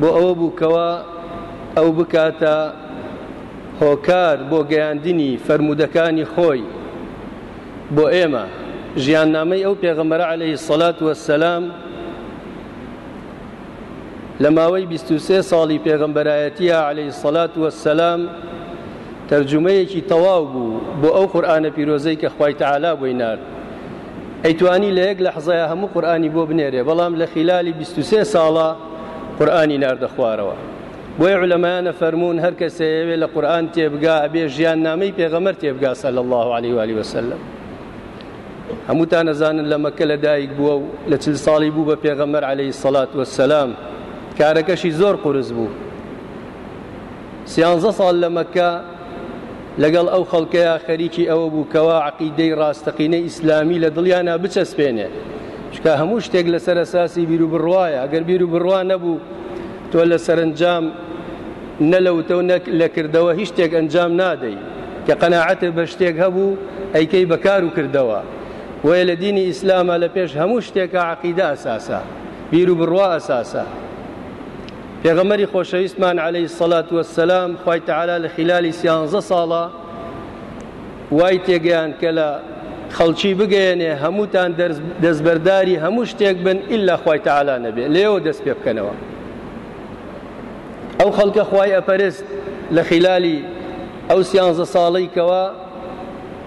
بۆ ئەوە بوو کەوا ئەو بکاتە هۆکار بۆ گەیاندنی فەرموودەکانی خۆی بۆ ئێمە ژیان نامەی ئەو پێغەمەرە عليهەی سەلات وەسەلام لە ماوەی 23 ساڵی پێغەمبەرایەتیە عليهەی سەلات وەسەلام تەرجمەیەکی تەواو بوو بۆ ئەو قورآانە پیرۆزەی کە خی تعالا بۆی نرد ئەیتوانی لە یەک لەحزەیا هەموو قورئانی بۆ بنێرێ بەڵام لە خیلالی بیست و سێ ساڵا قورئانی ناردە خوارەوە بۆیە علەمایان ئەفەرموون هەر کەس ئەیەوێ لە قورئان تێبگا ئەبێ ژیان نامەی پێغەمبەر تێبگا صلی الله علیه و آله وسلم هەمووتان نەزانن لە مەکە لە دایک بووە و لە چل ساڵی بوو بە پێغەمەر عليهەی سەلات وەسەسلام کارەکەشی زۆر قورس بوو سیانزە ساڵ لە مەکە لەگەڵ ئەو خەڵکەیا خەریکی ئەوە بوو کەوا عقیدەی ڕاستەقینەی ئیسلامی لە دڵیانا بچەسپێنێ چکە هەموو شتێک لەسەر ئەساسی بیر و بڕواایە ئەگەر بیر و بڕوا نەبوو تۆ لە سەرنجام نە لە وتە و نەک لە کردەوە هیچ شتێک ئەنجام نادەی کە قەنەعەتێ بە شتێک هەبوو ئەیکەی بەکار و کردەوە وەیە لە دینی ئیسلامە لە پێش هەموو شتێکە عقیدە ئەساسە بیر و بڕوا ئەساسە پێغەمبەری خۆشەویستمان عەلەیهی سەڵات وەسەلام خوای تەعالا لە خلالی سیانزە ساڵە وای تێگەیان کە لە خەڵکی بگەیەنێ هەمووتان دەستبەرداری هەموو شتێک بن ئللا خوای تەعالا نەبێ لێەوە دەست پێ بکەنەوە ئەو خەڵکە خوای ئەپەرست لە خلالی ئەو سیانزە ساڵی کەوە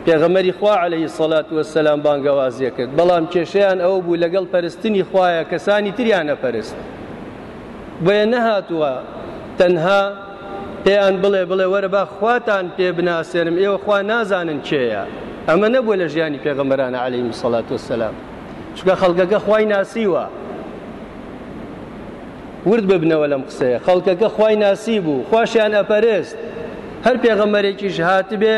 پێغەمەری خوا عليهەی سەلات وەسەلام بانگەوازیە کرد بەڵام کێشیان ئەو بوو لەگەڵ پەرستنی خوایە کەسانی تریانە پەرست بۆیە نەهاتووە تەنها پێیان بڵێ بڵێ وەرە با خواتان پێ بناسێنم ئێوە خوا نازانن کێیە ئەمە نەبووە لە ژیانی پێغەمبەرانە عەلەیهم سەڵات وسلام چونکە خەڵکەکە خوای ناسیوە ورد ببنەوە لەم قسەیە خەڵکەکە خوای ناسی بوو خواشیان ئەپەرست هەر پێغەمەرێکیش هاتبێ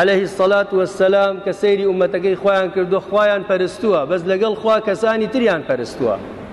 عليه الصلاة والسلام کە سەیری ئومەتەکەی خۆیان کردو خۆیان پەرستووە بەس لەگەڵ خوا کەسانی تریان پەرستووە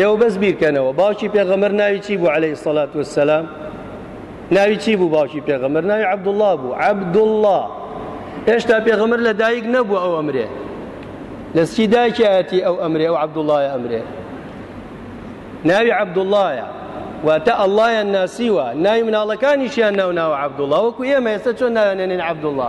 ئێوە بەس بیرکەنەوە باوکی پێغەمەر ناوی چی بوو عليه سەلات وسلام ناوی چی بوو باوکی پێغەمەر ناوی عبدوڵڵا بوو عبدوڵڵا هێشتا پێغەمەر لە دایک نەبوو ئەو ئەمرێ لە سچی دایکایەتی ئەو ئەمرێ ئەو عبدوڵایە ئەمرێ ناوی عبدوڵایە واتە ئەڵلایان ناسیوە ناوی مناڵەکانیشیان ناو ناوە عبدوڵا وەکو ئێمە ئێستا چۆن ناوێنێنین عبدوڵا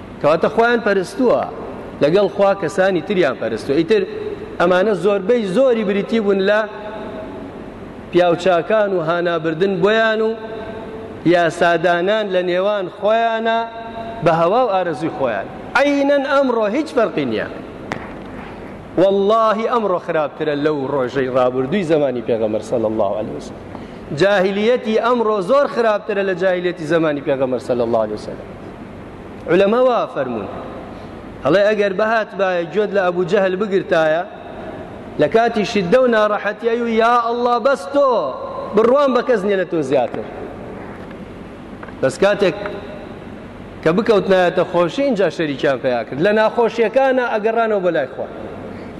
کەواتە خۆیان پەرستووە لەگەڵ خوا کەسانی تریان پەرستووە ئیتر ئەمانە زۆربەی زۆری بریتی بوون لە پیاوچاکان و هانابردن بۆیان و یاسادانان لە نێوان خۆیانە بە هەوا و ئارەزوی خۆیان عینەن ئەمڕۆ هیچ فەرقی نییە واللهی ئەمڕۆ خراپترە لەو ڕۆژەی ڕابردووی زمانی پێغەمەر سەل الله عليه وسلم جاهلیەتی ئەمڕۆ زۆر خراپترە لە جاهلیەتی زمانی پێغەمەر سەل الله عليه وسلم علەما وا فەرموون هەڵێ ئەگەر بەهاتبایە گوێت لە ئەبوو جەهل بگرتایە لە کاتی شددە و ناڕەحەتیای و یا ئەڵڵا بەس تۆ بڕوام بە کەس نیە لە تۆ زیاتر بەس کاتێک کە بکەوتنایەتە خۆشی اینجا شەریکیان پیا کرد لە ناخۆشیەکانە ئەگەڕانەوە بەلای خوا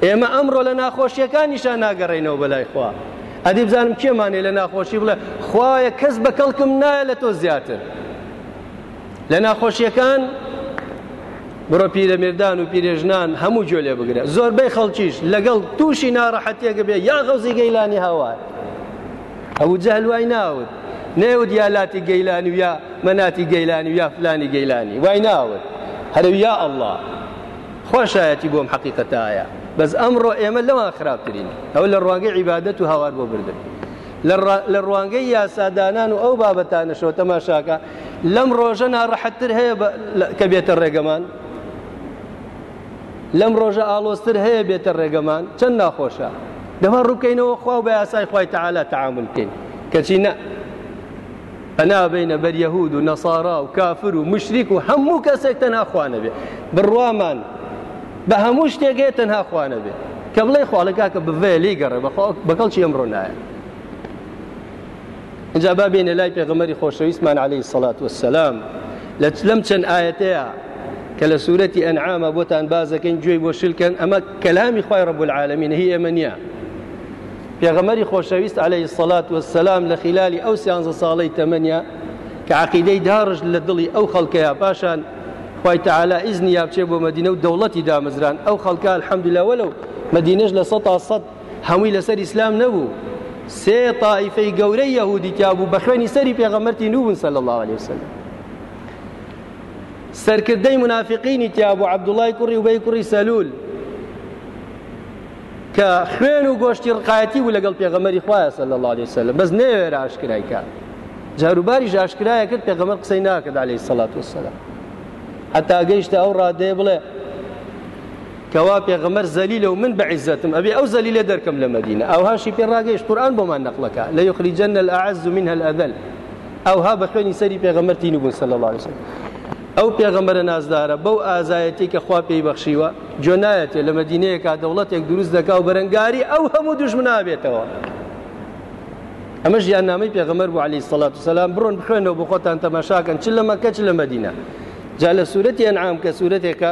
ئێمە ئەمڕۆ لە ناخۆشیەکانیشان ناگەڕێنەوە بەلای خوا ئەدی بزانم کێمانێ لە ناخۆشی بڵێ خوایە کەس بە کەڵکم نایە لە تۆ زیاتر لە ناخۆشیەکان بڕۆ پیرەمێردان و پیرێژنان هەموو گوێ لێ بگرە زۆربەی خەڵکیش لەگەڵ تووشی ناڕەحەتیەکە بێ یا غەوزی گەیلانی هاوار ئەوو جەهل وای ناوت نێوت یا لاتی گەیلانی و یا مەناتی گەیلانی و یا فلانی گەیلانی وای ناوت هەرو یا ئەله خۆشایەتی بۆم حەقیقەتایە بەس ئەمڕۆ ئێمە لەوان خراپترین ئەو لە ڕوانگەی عیبادەت و هاوار بۆ بردن لە ڕوانگەی یاسادانان و ئەو بابەتانەشەوە تەماشاکە لەم ڕۆژە ناڕەحەتتر هەیە کە بێتە ڕێگەمان لەم ڕۆژە ئاڵۆزتر هەیە بێتە ڕێگەمان چەند ناخۆشە دەما ڕووکەینەوە خوا و بە یاسای خی تەعالا تعامل بکەین کەچی نە پەنا بینە بەر یەهود و نەسارا و کافر و مشریک و هەموو کەسێک تەناخواانە بێ بڕوامان بە هەموو شتێکێ تەناخواانە بێ کە بڵێ خاڵەکە کە بڤێ لی گەڕێ بەخوا بەکەڵ چی ئەمڕۆ نایە اینجا با بێنە لای پێغەمەری خۆشەویستمان عليه سەلات وسلام لە لەم چەند ئاەتەیە کە لە سوورەتی ئەنعامە بۆتان بازەکەین گوێی بۆ شلکەن ئەمە کەلامی خی ڕب العالمین هی ئێمە نییە پێغەمەری خۆشەویست عليه سەلات وسلام لە خلالی ئەو سیانزە ساڵەی تەمەنیا کە عقیدەی داڕژ لە دڵی ئەو خەڵکەیە پاشان خی تعالا ئیزنی یا بچێ بۆ مدینە و دەوڵەتی دامەزران ئەو خەڵکە الحەمدلەوە لەو مدینەش لە سە تا سە هەمووی لەسەر ئیسلام نەبوو سێ تائیفەی گەورەی یەهودی تیا بوو بە خوێنی سەری پێغەمبەرتی نوو بوون صلی الله علیه وسلم سەرکردەی منافقینی تیا بوو عەبدوڵای کوڕی وبەی کوڕی سەلول کە خوێن و گۆشتی ڕقایەتی بوو لەگەڵ پێغەمەری خوایە صلی الله علیه وسلم بەس نەوێرە ئاشکرای کە جاروباری ژاشکرایە کرد پێغەمەر قسەی ناکرد عليه الصلاة والسلام حتا گەیشتە ئەو ڕادەیە بڵێ کەوا پێغەمبەر زەلیلە و من بە عیزەتم ئەبێ ئەو زەلیلە دەرکەم لە مەدینە ئەوهاشی پێ ڕاگەیشت قورئان بۆمان نەقڵەکە لە یخرجن الاعز منها الاذل ئەوها بە خوێنی سەری پێغەمبەر تینو بوون صلی الله علیه وسلم ئەو پێغەمبەرە نازدارە بەو ئازایەتی کە خوا پێی بەخشیوە جۆنایەتێ لە مەدینەیەکە دەوڵەتێک دروست دەکا و بەرەنگاری ئەو هەموو دژمنابێتەوە ئەمە ژیان نامی پێغەمەر بۆ علی سەڵات وسلام بڕۆن بخوێنەوە بۆ خۆتان تەماشاکەن چ لە مەکە چ لە مەدینە جا لە سوورەتی ئەنعام کە سوورەتێکە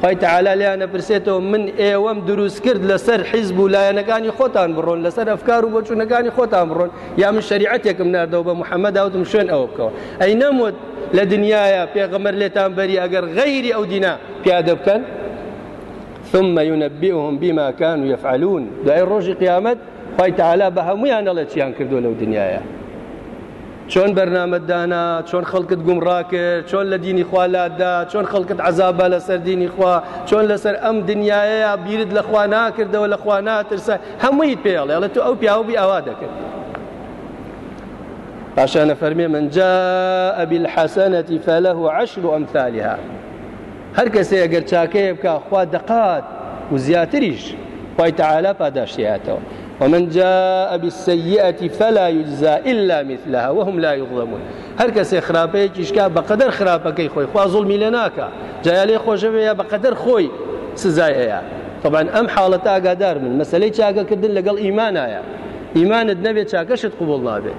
خوای تەعالا لێیان ئەپرسێتەوە من ئێوەم دروست کرد لەسەر حیزب و لایەنەکانی خۆتان بڕۆن لەسەر ئەفکار و بۆچوونەکانی خۆتان بڕۆن یا من شریعەتێکم ناردەوە بە محەممەد داوتم شوێن ئەوە بکەوە ئەی نەموت لە دنیاە پێغەمەر لێتان بەری ئەگەر غەیری ئەو دینا پیادە بکەن ثم ينبئهم بما كانوا يفعلون دوای ڕۆژی قیامەت خوای تەعالا بە هەمویان ئەڵێ چیان کردو لەو دنیاە چۆن بەرنامەت دانا چۆن خەڵکت گومڕا کرد چۆن لە دینی خوا لاتدا چۆن خەڵکت عەزابا لەسەر دینی خوا چۆن لەسەر ئەم دنیاەیە بیرت لە خوا ناکردەوە لە خوا ناترسە هەموویت پێڵێ ئەڵێ تو ئەو پیاوبی ئاوا دەکرد پاشانە فەرمێ من جاء بالحسنة فله عشر أمثالها هەر کەسێ ئەگەر چاکەیە بکا خوا دەقات و زیاتریش خوای تعالی پاداشتیاتەوە ومن جاء بالسيئة فلا يجزى إلا مثلها وهم لا يظلمون هەر کەسێ خراپەیەکیشکا بەقەدەر خراپەکەی خۆی خوا زوڵمی لێ ناکا جایا لێ خۆشەوێ یا بەقەدەر خۆی سزای ئەیە طبعا ئەم حاڵەتە ئاگادار من مەسلەی چاکەکردن لەگەڵ ئیمانایە ئیمانت نەبێت چاکەشت قوبڵ نابێت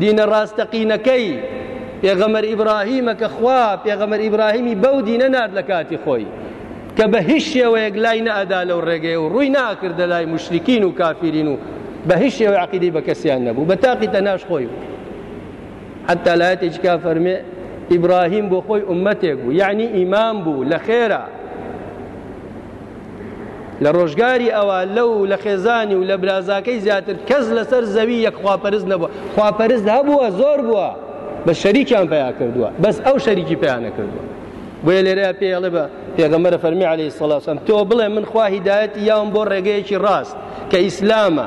دینە ڕاستەقینەکەی پێغەمەر ئیبراهیمە کە خوا پێغەمەر ئیبراهیمی بەو دینە نارد لە کاتی خۆی کە بە هیچ شێوەیەک لای نەئەدا لەو ڕێگەی و ڕووی ناکردە لای مشتکین و کافرین و بە هیچ شێوە عقیدی بە کەسیان نەبوو بە تاقی تەناش خۆی بوو حتا لایەتێکی کا فەرمێ ئیبراهیم بۆ خۆی ئومەتێک بوو یعنی ئیمان بوو لە خێرە لە ڕۆژگاری ئەوە لەو لە خێزانی و لە برازاکەی زیاتر کەس لەسەر زەوی یەک خواپەرست نەبووە خواپەرست هەبووە زۆر بووە بە شەریکیان پیا کردووە بەس ئەو شەریکی پیانە کردووە بۆیە لێرەیە پێڵێ بە پێغەمەرە فەرمی عليه سڵاسم تۆ بڵێ من خوا هیدایەت یاوم بۆ ڕێگەیەکی ڕاست کە ئیسلامە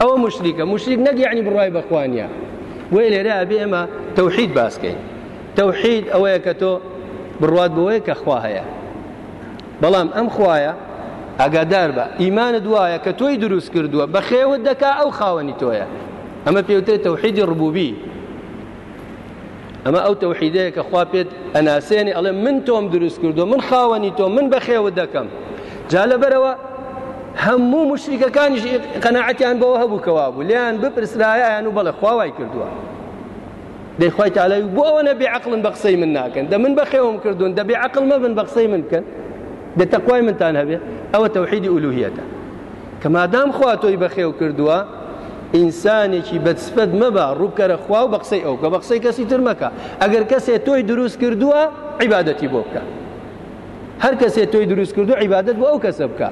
ئەوە مشریکە مشریک نەک یعنی بڕای بەخوانیە بۆیە لێرە ئەبێ ئێمە تەوحید باسکەین تەوحید ئەوەیە کە تۆ بڕوات بەوەیە کە خوا هەیە بەڵام ئەم خوایە ئاگادار بە ئیمانە دوایە کە تۆی دروست کردووە بەخێوت دەکا ئەو خاوەنی تۆیە ئەمە پێوتێت تەوحیدی ڕبوبی ئەمە ئەو تەوحیدەیە کە خوا پێت ئەناسێنی ئەڵێ من تۆم دروست کردو من خاوەنی تۆ من بەخێوت دەکەم جا لەبەرەوە هەموو مشریکەکانیش قەنەعەتیان بەوە هەبوو کەوا بوو لێیان بپرسرایان و بەڵێ خواوای کردووە دەیخوای تاالای بۆ ئەوە نەبێ عقلن بە قسەی من ناکەن دە من بەخێوم کردوون دەبێ عقل مەبن بە قسەی من بکەن دە تەخوای منتان هەبێ ئەوە تەوحیدی ئولوهیەتە کە مادام خوا تۆی بەخێو کردووە ئینسانێکی بەدسفەت مەبە ڕووبکەرە خوا و بە قسەی ئەو بکە بە قسەی کەسی تر مەکە ئەگەر کەسێ تۆی دروست کردووە عیبادەتی بۆ بکە هەر کەسێ تۆی دروست کردو عیبادەت بۆ ئەو کەسە بکە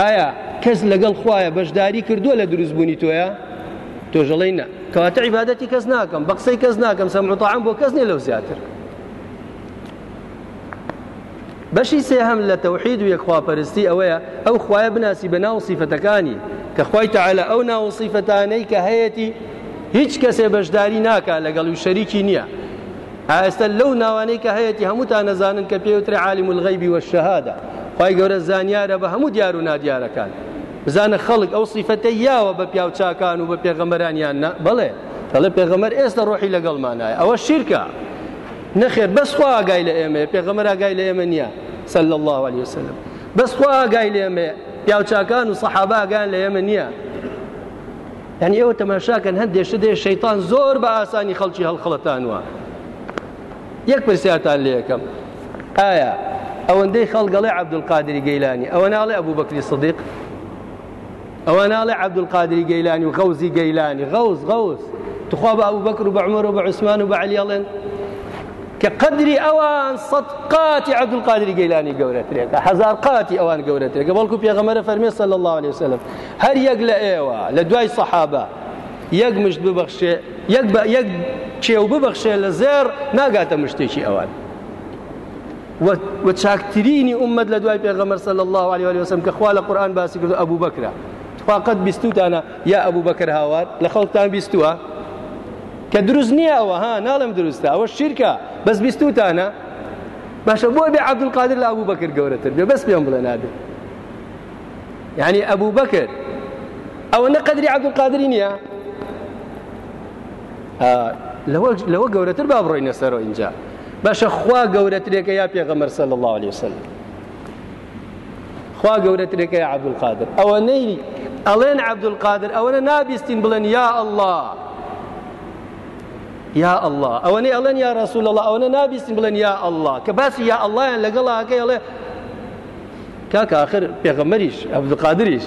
ئایا کەس لەگەڵ خوایە بەشداری کردووە لە دروستبوونی تۆیە تۆژەڵی نە کەواتە عیبادەتی کەس ناکەم بە قسەی کەس ناکەم سەمتەعام بۆ کەس نیە لەو زیاتر بەشی سێهەم لە تەوحید و یەکخواپەرستی ئەوەیە ئەو خوایە بناسی بە ناو سیفەتەکانی کە خوای تەعالا ئەو ناو سیفەتانەی کە هەیەتی هیچ کەسێ بەشداری ناکا لەگەڵ و شەریکی نییە ئاستە لەو ناوانەی کە هەیەتی هەمووتان نەزانن کە پێوترێ عالم الغیبی والشهادە خوای گەورە زانیارە بە هەموو دیار و نادیارەکان بزانە خەڵک ئەو سیفەتە یاوە بە پیاوچاکان و بە پێغەمەرانیان نا بەڵێ دەڵێ پێغەمەر ئێستا ڕۆحی لەگەڵمانایە ئەوە شیرکە نەخێر بەس خوا ئاگای لە ئێمەیە پێغەمبەر ئاگای لە ئێمە نییە صلی الله علیه وسلم بەس خوا ئاگای لە ئێمەیە پیاوچاکان و سەحابە ئاگایان لە ئێمە نییە یعنی ئێوە تەماشاکەن هەندێ شتە دێ شەیتان زۆر بە ئاسانی خەڵکی هەڵخڵەتانوە یەک پرسیارتان لێ یەکەم ئایا ئەوەندەی خەڵگەڵی عەبدولقادری گەیلانی ئەوە ناڵێ ئەبوو بەکری سدیق ئەوە ناڵێ عەبدولقادری گەیلانی و غەوزی گەیلانی غەوز غەوز تخوا بە ئەبوبەکر و بە عومەر و بە عوسمان و بە عەلی ئەڵێن کە قەدری ئەوان سەد قاتی عەبدولقادری گەیلانی گەورەترێکە هەزار قاتی ئەوان گەورەترێکە بەڵکو پێغەمەرە فەرمێ صلی الله عليه وسلم هەر یەک لە ئێوە لە دوای سەحابە یەک مشت ببەخشێ یەک بە یەک چێو ببەخشێ لە زێر ناگاتە مشتێکی ئەوان و چاکترینی ئومەت لە دوای پێغەمبەر صلی الله علیه و سلم کە خوا لە قورئان باسی کرد ابو بکر تواقت بیستوتانە یا ابو بکر هاوار لە خەڵکتان بیستوە کە دروست نییە ئەوە ها ناڵم دروستە ئەوە شیرکە بەس بیستوتانە باشە بۆ بێ عبد القادر لە ابو بکر گەورەتر بێ بەس پێم بڵێ نابێ یعنی ابو بکر ئەوە نە قدری عبد القادری نییە لەوە گەورەتر با بڕۆینە سەرۆ اینجا باشە خوا گەورەترێکە یا پێغەمەر سەل الله عليه وسلم خوا گەورەترێکە یا عبدولقادر ئەوەنەی ئەڵێن عبدولقادر ئەوەنە نابیستین بڵێن یا الله یا الله ئەوەنەی ئەڵێن یا ڕسول الله ئەوەنە نابیستین بڵێن یا الله کە باسی یا اللهیان لەگەڵاکە ئەڵێ کاکە ئاخر پێغەمبەریش عەبدولقادریش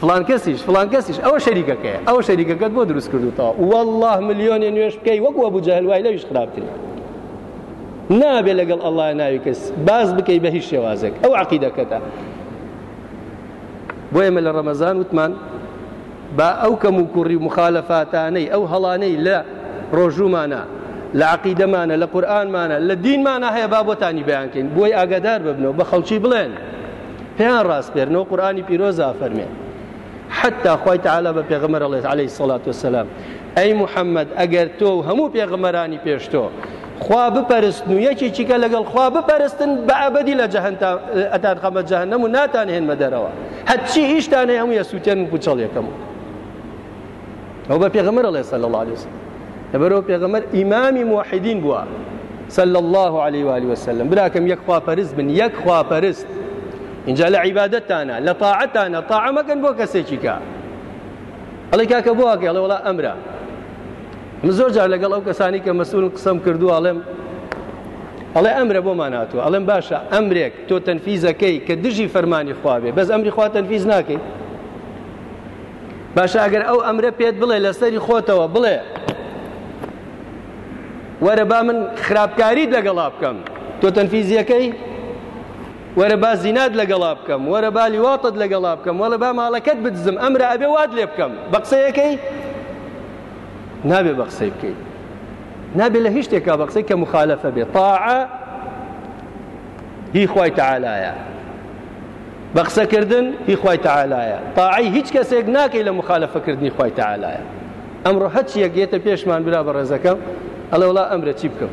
فلان کەسیش فلان کەسیش ئەوە شەریکەکەیە ئەوە شەریکەکەت بۆ دروست کردوتەوە والله ملیۆنێ نوێش بکەی وەک ئەبوو جەهل وای لەویش خراپتری نابێ لەگەڵ ئەڵڵا ناوی کەس باز بکەی بە هیچ شێوازێک ئەو عقیدەکەتە بۆ ئێمە لە ڕەمەزان وتمان با ئەو کەموکوڕی و موخالەفاتانەی، ئەو هەڵانەی لە ڕۆژوومانە، لە عەقیدەمانە، لە قورئانمانە، لە دینمانە هەیە با بۆتانی بەیان کەین، بۆی ئاگادار ببن و بە خەڵکی بڵێن، پێیان ڕاسپێرنەوە، قورئانی پیرۆز ئافەرمێ، حەتتا خوای تەعالا بە پێغەمبەر ئەڵێت، علیە سەڵات و سلام، ئەی محمد ئەگەر تۆ و هەموو پێغەمبەرانی پێش تۆ، خوا بپەرستن و یەکێکی کە لەگەڵ خوا بپەرستن بە ئەبدی لە جەهنتا ئەتان خەمە جەهنم و ناتان هێنمە دەرەوە هەرچی ئیشتان هەیە هەموو یەسووتێن و پوچەڵ یەکەم ئەو بە پێغەمەر ئەڵێ سەل الله عليه وسلم لەبەرەوە پێغەمەر ئیمامی موحدین بووە سەل الله عليه وآله وسلم براکەم یەک خواپەرست بن یەک خواپەرست اینجا لە عیبادەتانە لە تاعەتانە تاعەمەکەن بۆ کەسێکی کە ئەڵی کاکە بۆ واکە ئەڵێ وڵا ئەمرە من زۆر جار لەگەڵ ئەو کەسانی کە مەسول قسەم کردو ئاڵێم ئەڵێ ئەمرە بۆمان هاتووە ئەڵێم باشە ئەمرێک تۆ تەنفیزەکەی کە دژی فەرمانی خواابێ بەس ئەمری خوا تەنفیز ناکەیت باشە ئەگەر ئەو ئەمرە پێت بڵێ لەسەری خۆتەوە بڵێ وەرە با من خراپکاریت لەگەڵا بکەم تۆ تەنفیزیەکەی وەرە با زینات لەگەڵا بکەم، وەرە با لیواطت لەگەڵا بکەم، وەڵێ با ماڵەکەت بدزم، ئەمرا ئەبێ وات لێ بکەم، بە قسەی ئەکەی؟ نابێ بە قسەی بکەی، نابێ لە هیچ شتێکا بە قسەی کە مخالفە بێ، طاعە هی خوای تعالایە، بە قسەکردن هی خوای تعالایە، طاعەی هیچ کەسێک ناکەی لە مخالفەکردنی خوای تعالایە. ئەمڕۆ هەچ یەک یەتە پێشمان برا بە ڕێزەکەم، ئەڵێ وڵا ئەمرە چی بکەم؟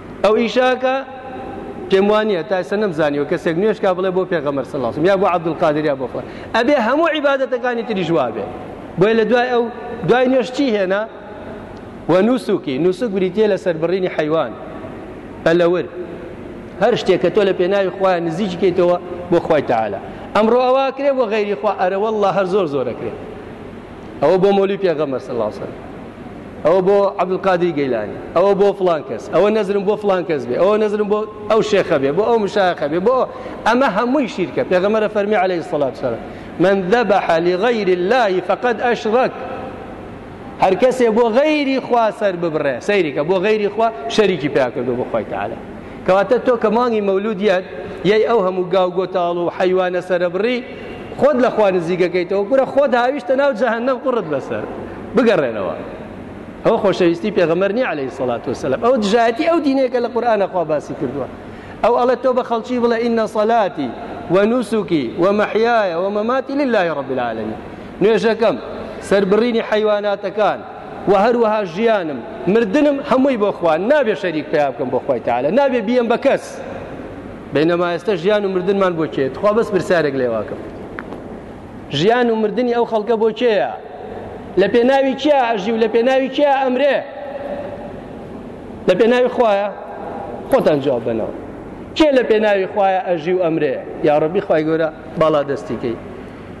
ئەو ئیشاکە پێم وانە تا ئێستا نەم زانیوە کەسێک نوێشکا بڵێ بۆ پێغەمەر سەڵاسم یا بۆ عبدولقادر یا بۆ خۆ ئەبێ هەموو عیباەتەکانی تریش وابێ بۆیە لە دوای ئەو دوای نوێش چی هێنا و نووسکی نووسک بریتە لە سەربڕینی حیوان ئەلەور هەر شتێک کە تۆ لە پێناوی خۆیان نزیکی کەیتەوە بۆ خۆی تەعاالە ئەمڕۆ ئەوە کرێ بۆ غیری خوا ئەرەوە الله هەر زۆر زۆرەکرێت ئەوە بۆ مۆلی پێغەمبەر صلی الله علیه وسلم ئەوە بۆ عبدالقادری گەیلانی ئەوە بۆ فلان کەس ئەوە نەزرم بۆ فلان کەس بێ ئەوە نەزرم بۆ ئەو شێخە بێ بۆ ئەو مشاخە بێ بۆ ئەمە هەمووی شیرکە پێغەمەرە فەرمی عليه الصلاة والسلام من ذبح لغير الله فقد أشرك هەر کەسێ بۆ غەیری خوا سەر ببڕێ سەیریکە بۆ غەیری خوا شەریکی پێیا کردو بۆ خۆی تعالی کەواتە تۆ کە مانگی مەولود یەت یەی ئەو هەموو گاو گۆتاڵ و حەیوانە سەرەبڕی خۆت لە خوا نزیکەکەیتەوە کورە خۆت هاویشتە ناو جەهەنەم قوڕت بەسەر بگەڕێنەوە ئەو خۆشەویستی پێغەمەر نیە عليه سڵات وسلام ئەو دژایەتی ئەو دینێکە لە قورآانە خوا باسی کردووە ئەو ئەڵە تۆ بە خەڵکی بڵێ ئینە سەلاتی ونوسکی ومەحیایە ومەماتی لله رب العالمین نوێژەکەم سربڕینی حیواناتەکان وە هەروەها ژیانم مردنم هەمووی بۆ خوا نابێ شەریک پیا بکەم بۆ خۆی تاالە نابێ بیەم بە کەس بینەما ئێستا ژیان و مردنمان بۆ کێت خوا بەس پرسیارێک لێواکەم ژیان و مردنی ئەو خەڵکە بۆ کێیە لە پێناوی کیا ئەژی و لە پێناوی کیا ئەمرێ لە پێناوی خوایە خۆتان جواب بنەوە کێ لە پێناوی خوایە ئەژی و ئەمرێ یاڕبی خی گەورە باڵا دەستیکەی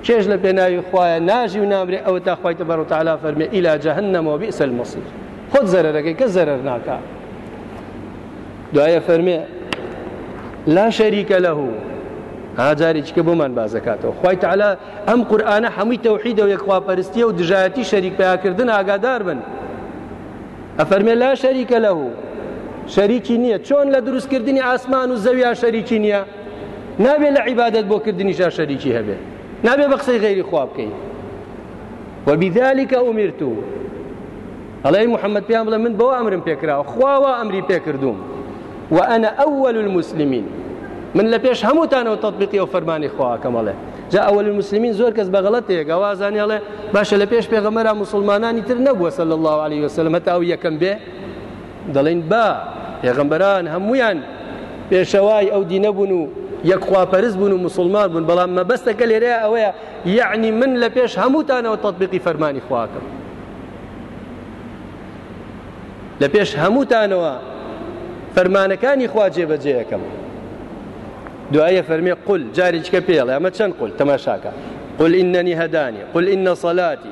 کێش لە پێناوی خوایە ناژی و نامرێ ئەوەتا خوای تبارک و تعالی فەرمی الی جهنم و بئس المصیر خۆت زەرەرەکەی کە زەرەر ناکا دوایە فەرمێ لا شەریکە لەه ئاجارێکی کە بۆمان بازەکاتەوە خی تعالا ئەم قورآانە هەمووی تەوحیدە و یەکخواپەرستیە و دژایەتی شەریک پیاکردن ئاگادار بن ئەفەرمێ لا شەریکە لەه شەریکی نییە چۆن لە دروستکردنی ئاسمان و زەویا شەریکی نییە نابێ لە عیبادەت بۆ کردنیشا شەریکی هەبێ نابێ بە قسەی غەیری خوا بکەی وبذلكە ئومیرت و ئەڵێ محەممەد پێیان بڵێ من بەوە ئەمرم پێکراوە خواوە ئەمری پێکردووم و ئەنە ئەوەل المسلمین من لە پێش هەمووتانەوە تطببیقی ئەو فەرمانی خواکەمەڵێ جا ئەوەل المسلمین زۆر کەس بەغڵەت تێگە وازانانی ئەڵێ باشە لە پێش پێغەمەرا مسلمانانی تر نەبووە سەل الله عليه وسلم هەتا ئەو یەکەم بێ دەڵێن با پێغەمبەران هەمویان پێشەوای ئەو دینە بوون و یەک خواپەرست بوون و مسلمان بوون بەڵام مەبەستەکە لێرە ئەوەیە یعنی من لە پێش هەمووتانەوە تطبیقی فەرمانی خواکەم لە پێش هەمووتانەوە فەرمانەکانی خوا جێبەجێەکەم دوایە فەرمێ قل جاریچکە پێڵێ ئەمە چەند قل تەماشاکە قل إنني هداني قل إن صلاتي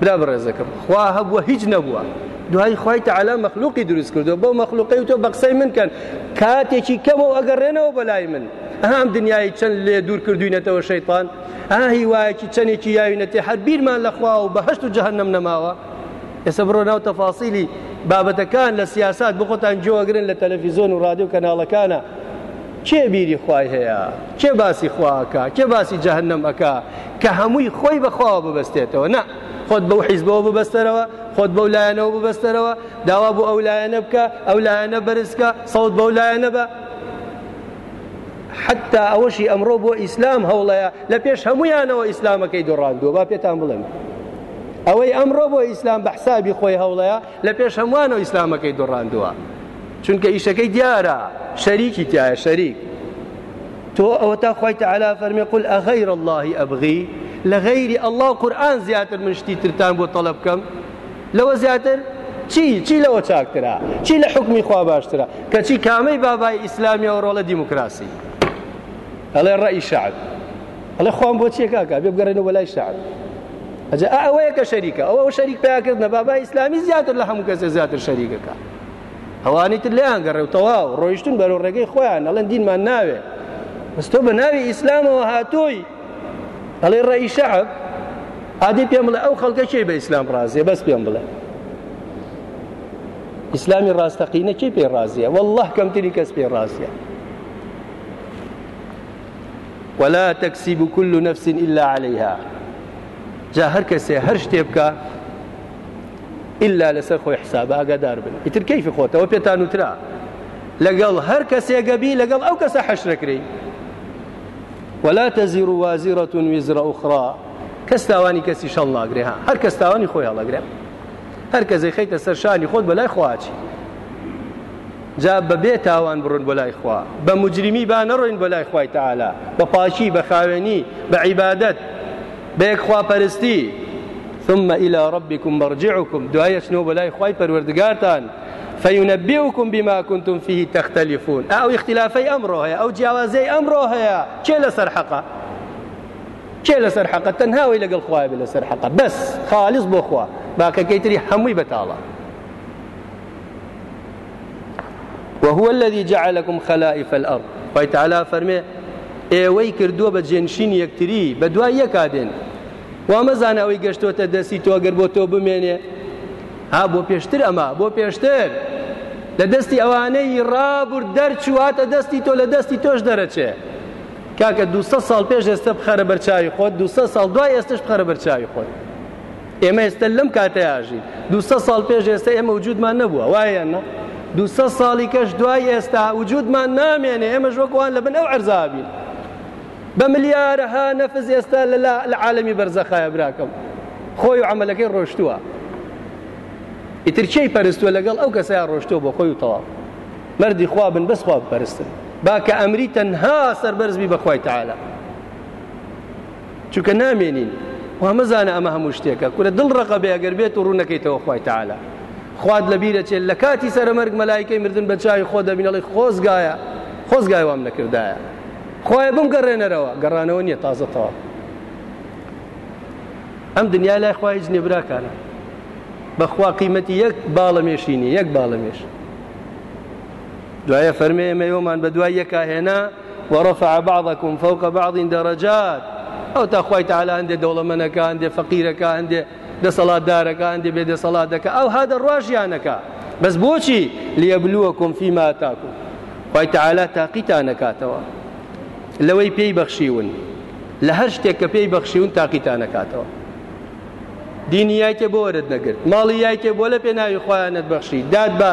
برا بەڕێزەکەم خوا هەبووە هیچ نەبووە دوای خی تعالا مەخلوقی دروست کردو بەو مەخلوقی و تۆ بەقسەی من کەن کاتێکی کەمە و ئەگەڕێنەوە بەلای من ئەم دنیای چەند لێ دوور کردوینەتەوە شەیتان ئا هیوایەکی چەندێکی یاوینەتی هەر بیرمان لەخوا و بەهشت و جەهنم نەماوە ئێستا بڕۆ ناو تەفاسیلی بابەتەکان لە سیاست بخۆتان جۆگرن لە تەلەفیزۆن و رادیو کەناڵەکانە کێ بیری خوای هەیە کێ باسی خوا ئەکا کێ باسی جەهەنەم ئەکا کە هەمووی خۆی بەخواوە ببەستێتەوە نا خۆت بەو حیزبەوە ببەستەرەوە خۆت بەو لایەنەوە ببەستەرەوە داوا بۆ ئەو لایەنە بکە ئەو لایەنە بەرزکە سەوت بەو لایەنە بە حتا ئەوەشی ئەمڕۆ بۆ ئیسلام هەوڵەیە لە پێش هەمویانەوە ئیسلامەکەی دۆڕاندووە با پێتان بڵێن ئەوەی ئەمڕۆ بۆ ئیسلام بە حسابی خۆی هەوڵەیە لە پێش هەمووانەوە ئیسلامەکەی دۆڕاندووە چونکە ئیشەکەی دیارە شەریکی تایە شەریک تۆ ئەوەتا خۆی تەعالا فەرمی قل ئەغەیر اللهی ئەبغی لە غەیری ئەلله و قورآن زیاتر من شتی ترتان بۆ تەڵەب بکەم لەوە زیاتر چی چی لەوە چاکترە چی لە حکمی خوا باشترە کەچی کامەی بابای ئیسلامی و ڕۆڵە دیموکراسی ئەڵێ ڕەئی شعب ئەڵێ خۆم بۆ چیەکەکە بێ بگەڕێنەوە لای شعب ئەجا ئەوەیە کە شەریکە ئەوە شەریک پیاکردنە بابای ئیسلامی زیاتر لە هەموو کەسە زیاتر شەریکەکە ئەوانی تر لێیان گەڕێ و تەواو ڕۆیشتن بەرەو ڕێگەی خۆیان ئەڵێن دینمان ناوێ بەس تۆ بە ناوی ئیسلامەوە هاتووی ئەڵێ ڕێی شەعب ئادی پێم بڵێ ئەو خەڵکە چی بە ئیسلام ڕازیە بەس پێم بڵێ ئیسلامی ڕاستەقینە چی پێ ڕازیە والله کەمتری کەس پێ ڕازیە ولا تكسب كل نفس إلا عليها جا هەر کەسێ هەر شتێ بکە ئیلا لەسەر خۆی حسابە ئاگادار بن ئیتر کەیفی خۆتەوە پێتان وترا لەگەڵ هەر کەسێگەبی لەگەڵ ئەو کەسە حەشرەکرێی ولا تزر وازرة وزر أخرى کەس تاوانی کەسی شەڵ ناگرێ ها هەر کەس تاوانی خۆی هەڵەگرێ هەر کەسێک خەیتە سەر شانی خۆت بەلای خواچی جا بەبێ تاوان بڕن بۆ لای خوا بە مجرمی با نەڕۆین بۆ لای خوای تەعالا بە پاکی بە خاوێنی بە عیبادەت بە یەکخواپەرستی ثم إلى ربكم مرجعكم دوای ئەچنەوە بە لای خوای پەروەردگارتان فينبئكم بما كنتم فيه تختلفون ئەو اختلافەی ئەمڕۆ هەیە ئەو جیاوازیەی ئەمڕۆ هەیە کێ لەسەر حەقە کێ لەسەر حەقە تەنهاوەی لەگەڵ خوای بێ لەسەر حەقە بەس خالص بۆ خوا باقەکەی تری هەمووی بەتاڵە وهو الذي جعلكم خلائف الأرض خوای تعالی فەرمێ ئێوەی کردووە بە جێنشین یەکتری بە دوای یەکا دێن وا مەزانە ئەوەی گەشتۆتە دەستی تۆ گەر بۆ تۆ بمێنێ ها بۆ پێشتر ئەمە بۆ پێشتر لە دەستی ئەوانەی ڕابور دەرچواتە دەستی تۆ لە دەستی تۆش دەرەچێ کاکە دو ساڵ پێش ئێستا بخەرە بەرچاوی خۆت دو ساڵ دوای ئێستش بخەرە بەرچاوی خۆت ئێمە ئێستا لەم کاتەیە ئاژین دو سە ساڵ پێش ئێستا ئێمە وجودمان نەبووە وایە نە دو سە ساڵی کەش دوای ئێستا وجودمان نامێنێ ئێمە ژۆکوان لە بن ئەو عەرزابین بە ملیارەها نەفز ئێستا لە عالمی بەرزەخایە براکەم خۆی و عملەکەی ڕۆشتووە ئیتر چی پەرستووە لەگەڵ ئەو کەسای ڕۆشتووە بۆ خۆی و تەواو مردی خوا بن بەس خوا بپەرستن باکە ئەمری تەنها سەربەرزبی بەخوای تعاالە چونکە نامێنین وامەزانە ئەمە هەموو شتێکە کورە دڵ ڕقە بێ ئەگەر بێت و ڕوونەکەیتەوە خخوای تعالا خوارد لە بیرە چێت لە کاتی سەرمەرگ مەلایکەی مردن بە چاوی خۆ دەبینەڵی خۆزگایە خۆزگای وام نەکردایە خۆی بم گەڕێنەرەوە گەڕانەوە نییە تازە تەواو ئەم دنیا لای خخوای هیچ نێبراکانە بەخوا قیمەتی یەک باڵە مێشینی یەک باڵە مێش دوایە فەرمێ ئێمە ئێوەمان بە دوای یەکهێنا ورفع بعضکم فوق بعض درجات ئەوتا خوای تعالی هەندێ دەوڵەمەنەکە هەندێ فەقیرەکە هەندێ دەسەڵاتدارەکە هەندێ بێ دەسەڵاتەکە ئەو هادە ڕواژیانەکە بەس بۆچی لیەبلووەکم فیما تاکم خوای تعالی تاقیتانەکاتەوە لەوەی پێی بەخشیون لە هەر شتێک کە پێی بەخشیون تاقیتانەکاتەوە دینی یای تێ بۆ وەرت نەگرت ماڵی یای تێ بۆ لە پێناوی خۆیانت بەخشی داد بە